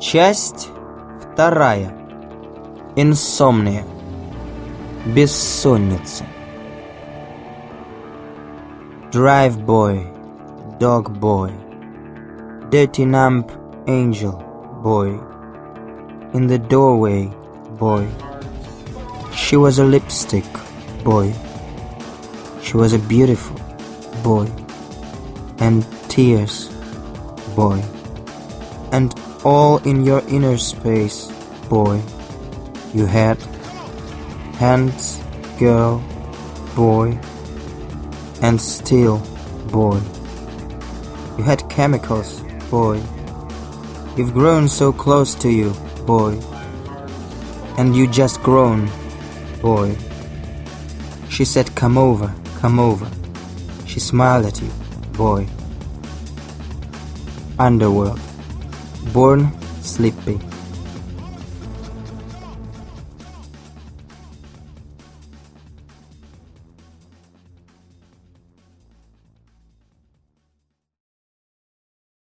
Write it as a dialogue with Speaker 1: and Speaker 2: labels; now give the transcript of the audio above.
Speaker 1: Часть вторая. Инсомния. Бессонница. Drive boy, dog boy, dirty numb angel boy, in the doorway boy. She was a lipstick boy. She was a beautiful boy, and tears boy, and all in your inner space boy. You had hands, girl, boy, and still, boy. You had chemicals, boy. You've grown so close to you, boy. And you just grown, boy. She said, Come over, come over. She smiled at you, boy. Underworld. Born sleepy.